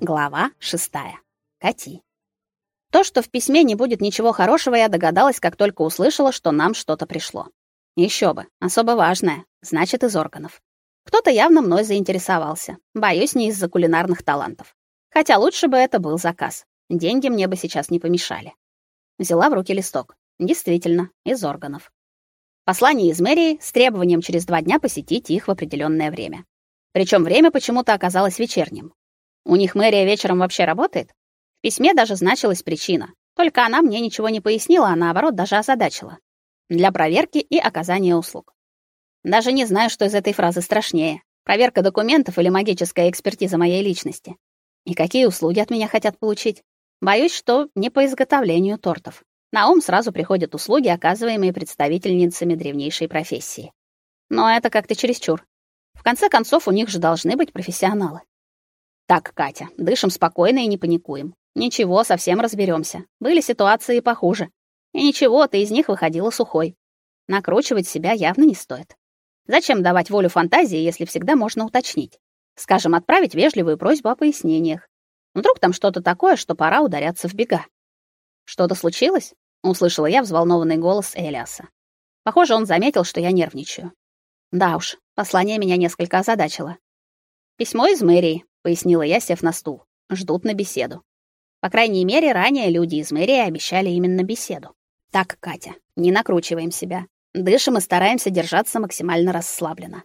Глава шестая. Кати. То, что в письме не будет ничего хорошего, я догадалась, как только услышала, что нам что-то пришло. Еще бы, особо важное, значит, из органов. Кто-то явно мной заинтересовался. Боюсь, не из-за кулинарных талантов. Хотя лучше бы это был заказ. Деньги мне бы сейчас не помешали. Взяла в руки листок. Действительно, из органов. Послание из мэрии с требованием через два дня посетить их в определенное время. Причем время почему-то оказалось вечерним. У них мэрия вечером вообще работает? В письме даже значилась причина. Только она мне ничего не пояснила, а наоборот даже озадачила. Для проверки и оказания услуг. Даже не знаю, что из этой фразы страшнее: проверка документов или магическая экспертиза моей личности. И какие услуги от меня хотят получить? Боюсь, что не по изготовлению тортов. На ум сразу приходят услуги, оказываемые представительницами древнейшей профессии. Но это как-то чересчур. В конце концов, у них же должны быть профессионалы. Так, Катя, дышим спокойно и не паникуем. Ничего, совсем разберемся. Были ситуации похуже. И ничего, ты из них выходила сухой. Накручивать себя явно не стоит. Зачем давать волю фантазии, если всегда можно уточнить? Скажем, отправить вежливую просьбу о пояснениях. Вдруг там что-то такое, что пора ударяться в бега. Что-то случилось? услышала я взволнованный голос Элиаса. Похоже, он заметил, что я нервничаю. Да уж, послание меня несколько озадачило. Письмо из мэрии, пояснила я, сев на стул. Ждут на беседу. По крайней мере, ранее люди из мэрии обещали именно беседу. Так, Катя, не накручиваем себя. Дышим и стараемся держаться максимально расслабленно.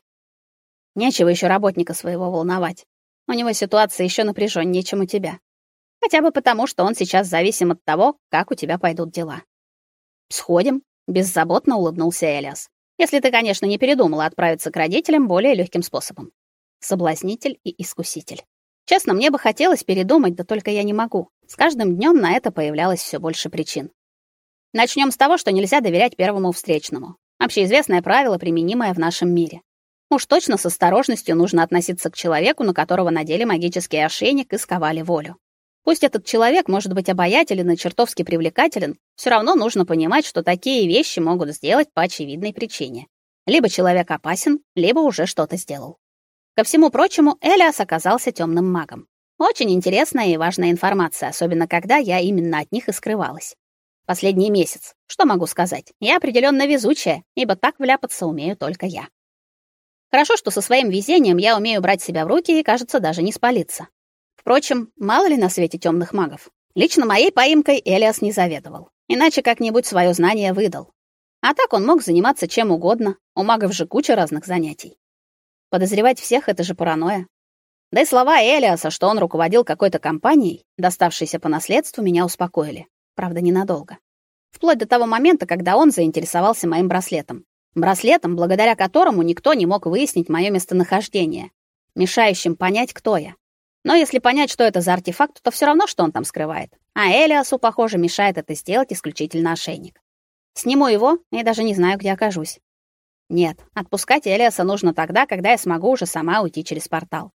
Нечего еще работника своего волновать. У него ситуация еще напряженнее, чем у тебя. Хотя бы потому, что он сейчас зависим от того, как у тебя пойдут дела. Сходим, беззаботно улыбнулся Элиас. Если ты, конечно, не передумала отправиться к родителям более легким способом соблазнитель и искуситель. Честно, мне бы хотелось передумать, да только я не могу. С каждым днем на это появлялось все больше причин. Начнем с того, что нельзя доверять первому встречному. Общеизвестное правило, применимое в нашем мире. Уж точно с осторожностью нужно относиться к человеку, на которого надели магический ошейник и сковали волю. Пусть этот человек может быть обаятелен и чертовски привлекателен, все равно нужно понимать, что такие вещи могут сделать по очевидной причине. Либо человек опасен, либо уже что-то сделал. Ко всему прочему, Элиас оказался темным магом. Очень интересная и важная информация, особенно когда я именно от них и скрывалась. Последний месяц. Что могу сказать? Я определенно везучая, ибо так вляпаться умею только я. Хорошо, что со своим везением я умею брать себя в руки и, кажется, даже не спалиться. Впрочем, мало ли на свете темных магов. Лично моей поимкой Элиас не заведовал. Иначе как-нибудь свое знание выдал. А так он мог заниматься чем угодно. У магов же куча разных занятий. Подозревать всех — это же паранойя. Да и слова Элиаса, что он руководил какой-то компанией, доставшейся по наследству, меня успокоили. Правда, ненадолго. Вплоть до того момента, когда он заинтересовался моим браслетом. Браслетом, благодаря которому никто не мог выяснить мое местонахождение, мешающим понять, кто я. Но если понять, что это за артефакт, то все равно, что он там скрывает. А Элиасу, похоже, мешает это сделать исключительно ошейник. Сниму его и даже не знаю, где окажусь. Нет, отпускать Элиаса нужно тогда, когда я смогу уже сама уйти через портал.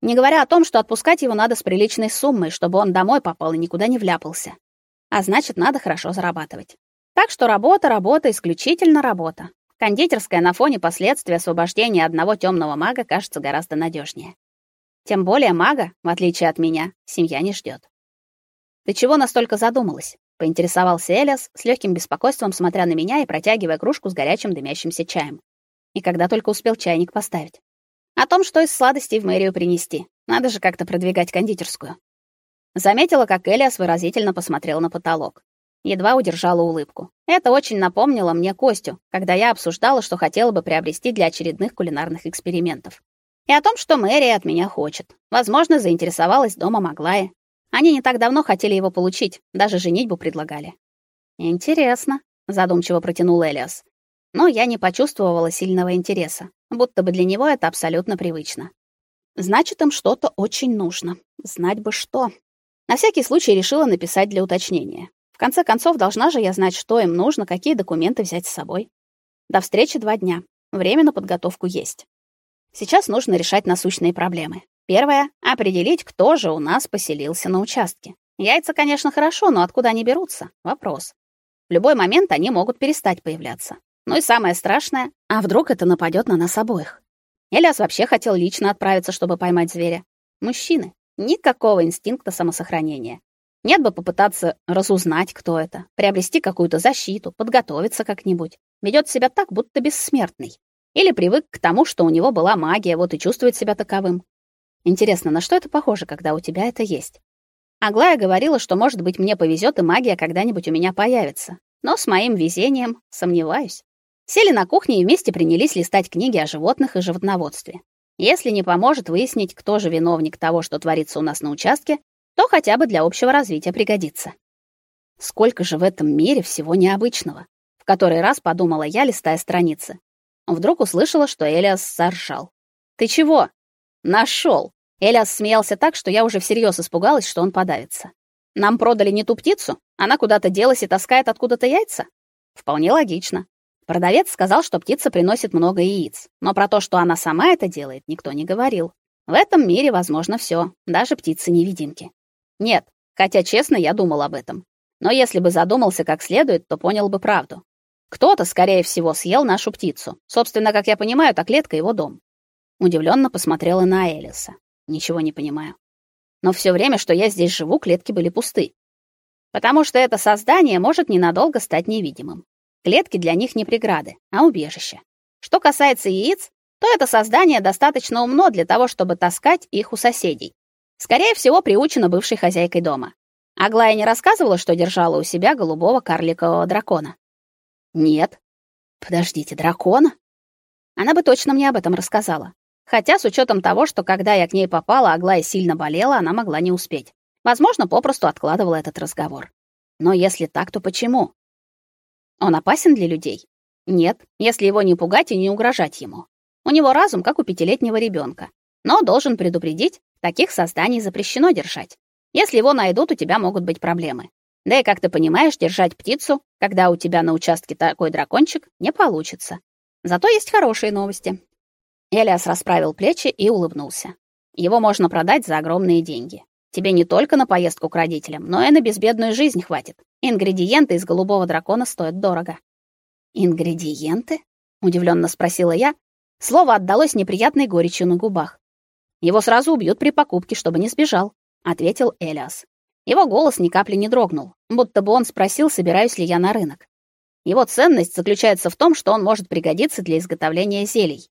Не говоря о том, что отпускать его надо с приличной суммой, чтобы он домой попал и никуда не вляпался. А значит, надо хорошо зарабатывать. Так что работа, работа, исключительно работа. Кондитерская на фоне последствий освобождения одного темного мага кажется гораздо надежнее. Тем более мага, в отличие от меня, семья не ждет. Ты чего настолько задумалась? поинтересовался Элиас с легким беспокойством, смотря на меня и протягивая кружку с горячим дымящимся чаем. И когда только успел чайник поставить. О том, что из сладостей в мэрию принести. Надо же как-то продвигать кондитерскую. Заметила, как Элиас выразительно посмотрел на потолок. Едва удержала улыбку. Это очень напомнило мне Костю, когда я обсуждала, что хотела бы приобрести для очередных кулинарных экспериментов. И о том, что мэрия от меня хочет. Возможно, заинтересовалась дома Маглая. Они не так давно хотели его получить, даже женитьбу предлагали. Интересно, задумчиво протянул Элиас. Но я не почувствовала сильного интереса, будто бы для него это абсолютно привычно. Значит, им что-то очень нужно. Знать бы что. На всякий случай решила написать для уточнения. В конце концов, должна же я знать, что им нужно, какие документы взять с собой. До встречи два дня. Время на подготовку есть. Сейчас нужно решать насущные проблемы. Первое — определить, кто же у нас поселился на участке. Яйца, конечно, хорошо, но откуда они берутся? Вопрос. В любой момент они могут перестать появляться. Ну и самое страшное, а вдруг это нападет на нас обоих? Элиас вообще хотел лично отправиться, чтобы поймать зверя. Мужчины. Никакого инстинкта самосохранения. Нет бы попытаться разузнать, кто это, приобрести какую-то защиту, подготовиться как-нибудь. Ведет себя так, будто бессмертный. Или привык к тому, что у него была магия, вот и чувствует себя таковым. Интересно, на что это похоже, когда у тебя это есть? Аглая говорила, что, может быть, мне повезет и магия когда-нибудь у меня появится. Но с моим везением сомневаюсь. Сели на кухне и вместе принялись листать книги о животных и животноводстве. Если не поможет выяснить, кто же виновник того, что творится у нас на участке, то хотя бы для общего развития пригодится. Сколько же в этом мире всего необычного, в который раз подумала я, листая страницы. Вдруг услышала, что Элиас заржал. Ты чего? Нашел. Элиас смеялся так, что я уже всерьез испугалась, что он подавится. Нам продали не ту птицу, она куда-то делась и таскает откуда-то яйца? Вполне логично. Продавец сказал, что птица приносит много яиц, но про то, что она сама это делает, никто не говорил. В этом мире возможно все, даже птицы-невидимки. Нет, хотя честно, я думал об этом. Но если бы задумался как следует, то понял бы правду. Кто-то, скорее всего, съел нашу птицу. Собственно, как я понимаю, та клетка его дом. Удивленно посмотрела на Элиса. Ничего не понимаю. Но все время, что я здесь живу, клетки были пусты. Потому что это создание может ненадолго стать невидимым. Клетки для них не преграды, а убежище. Что касается яиц, то это создание достаточно умно для того, чтобы таскать их у соседей. Скорее всего, приучено бывшей хозяйкой дома. Аглая не рассказывала, что держала у себя голубого карликового дракона. Нет. Подождите, дракона? Она бы точно мне об этом рассказала. Хотя с учетом того, что когда я к ней попала, Аглая сильно болела, она могла не успеть. Возможно, попросту откладывала этот разговор. Но если так, то почему? Он опасен для людей? Нет, если его не пугать и не угрожать ему. У него разум, как у пятилетнего ребенка. Но должен предупредить, таких созданий запрещено держать. Если его найдут, у тебя могут быть проблемы. Да и, как ты понимаешь, держать птицу, когда у тебя на участке такой дракончик, не получится. Зато есть хорошие новости. Элиас расправил плечи и улыбнулся. Его можно продать за огромные деньги. Тебе не только на поездку к родителям, но и на безбедную жизнь хватит. Ингредиенты из голубого дракона стоят дорого. Ингредиенты? удивленно спросила я. Слово отдалось неприятной горечью на губах. Его сразу убьют при покупке, чтобы не сбежал, ответил Элиас. Его голос ни капли не дрогнул, будто бы он спросил, собираюсь ли я на рынок. Его ценность заключается в том, что он может пригодиться для изготовления зелий.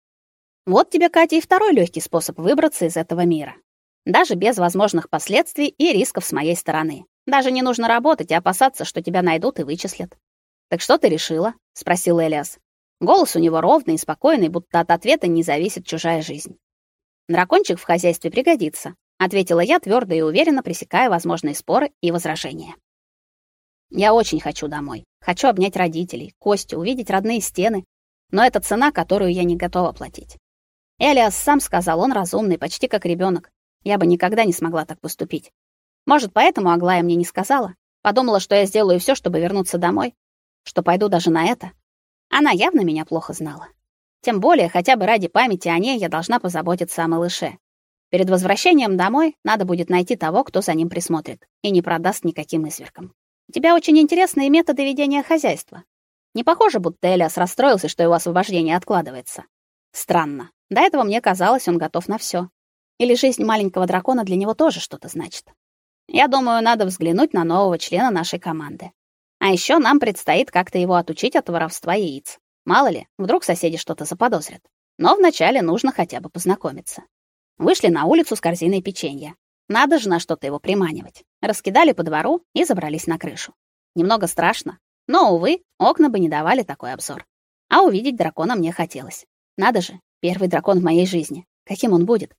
Вот тебе, Катя, и второй легкий способ выбраться из этого мира. Даже без возможных последствий и рисков с моей стороны. Даже не нужно работать и опасаться, что тебя найдут и вычислят. Так что ты решила? спросил Элиас. Голос у него ровный и спокойный, будто от ответа не зависит чужая жизнь. Дракончик в хозяйстве пригодится, ответила я твердо и уверенно, пресекая возможные споры и возражения. Я очень хочу домой. Хочу обнять родителей, Костю, увидеть родные стены, но это цена, которую я не готова платить. Элиас сам сказал, он разумный, почти как ребенок. Я бы никогда не смогла так поступить. Может, поэтому Аглая мне не сказала? Подумала, что я сделаю все, чтобы вернуться домой, что пойду даже на это. Она явно меня плохо знала. Тем более, хотя бы ради памяти о ней я должна позаботиться о малыше. Перед возвращением домой надо будет найти того, кто за ним присмотрит и не продаст никаким извергам. У тебя очень интересные методы ведения хозяйства. Не похоже, будто Элиас расстроился, что его освобождение откладывается. Странно. До этого мне казалось, он готов на все. Или жизнь маленького дракона для него тоже что-то значит. Я думаю, надо взглянуть на нового члена нашей команды. А еще нам предстоит как-то его отучить от воровства яиц. Мало ли, вдруг соседи что-то заподозрят. Но вначале нужно хотя бы познакомиться. Вышли на улицу с корзиной печенья. Надо же на что-то его приманивать. Раскидали по двору и забрались на крышу. Немного страшно, но увы, окна бы не давали такой обзор. А увидеть дракона мне хотелось. Надо же, первый дракон в моей жизни. Каким он будет?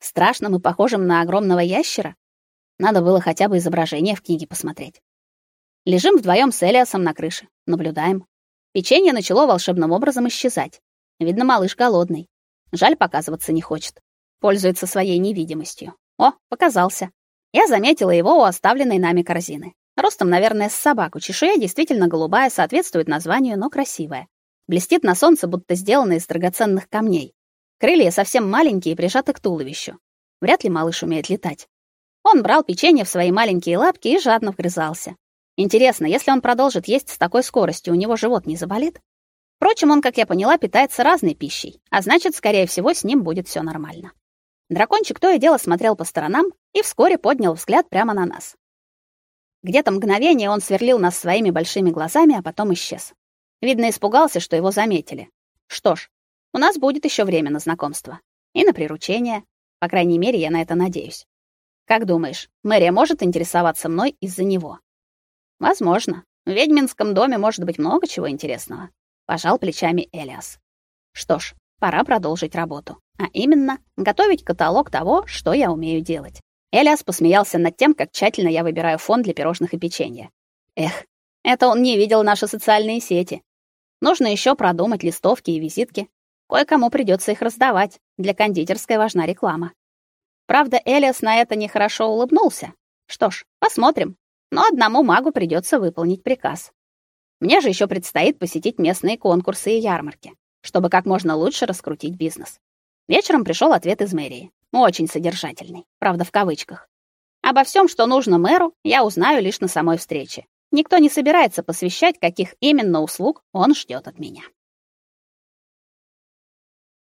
Страшным и похожим на огромного ящера? Надо было хотя бы изображение в книге посмотреть. Лежим вдвоем с Элиасом на крыше, наблюдаем. Печенье начало волшебным образом исчезать. Видно, малыш голодный. Жаль, показываться не хочет. Пользуется своей невидимостью. О, показался. Я заметила его у оставленной нами корзины. Ростом, наверное, с собаку. Чешуя действительно голубая, соответствует названию, но красивая. Блестит на солнце, будто сделана из драгоценных камней. Крылья совсем маленькие прижаты к туловищу. Вряд ли малыш умеет летать. Он брал печенье в свои маленькие лапки и жадно вгрызался. Интересно, если он продолжит есть с такой скоростью, у него живот не заболит? Впрочем, он, как я поняла, питается разной пищей, а значит, скорее всего, с ним будет все нормально. Дракончик то и дело смотрел по сторонам и вскоре поднял взгляд прямо на нас. Где-то мгновение он сверлил нас своими большими глазами, а потом исчез. Видно, испугался, что его заметили. Что ж, у нас будет еще время на знакомство и на приручение. По крайней мере, я на это надеюсь. Как думаешь, Мэрия может интересоваться мной из-за него? Возможно. В ведьминском доме может быть много чего интересного, пожал плечами Элиас. Что ж, пора продолжить работу, а именно готовить каталог того, что я умею делать. Элиас посмеялся над тем, как тщательно я выбираю фон для пирожных и печенья. Эх, это он не видел наши социальные сети. Нужно еще продумать листовки и визитки. Кое-кому придется их раздавать. Для кондитерской важна реклама. Правда, Элиас на это нехорошо улыбнулся. Что ж, посмотрим. Но одному магу придется выполнить приказ. Мне же еще предстоит посетить местные конкурсы и ярмарки, чтобы как можно лучше раскрутить бизнес. Вечером пришел ответ из мэрии. Очень содержательный, правда, в кавычках. Обо всем, что нужно мэру, я узнаю лишь на самой встрече. Никто не собирается посвящать, каких именно услуг он ждет от меня.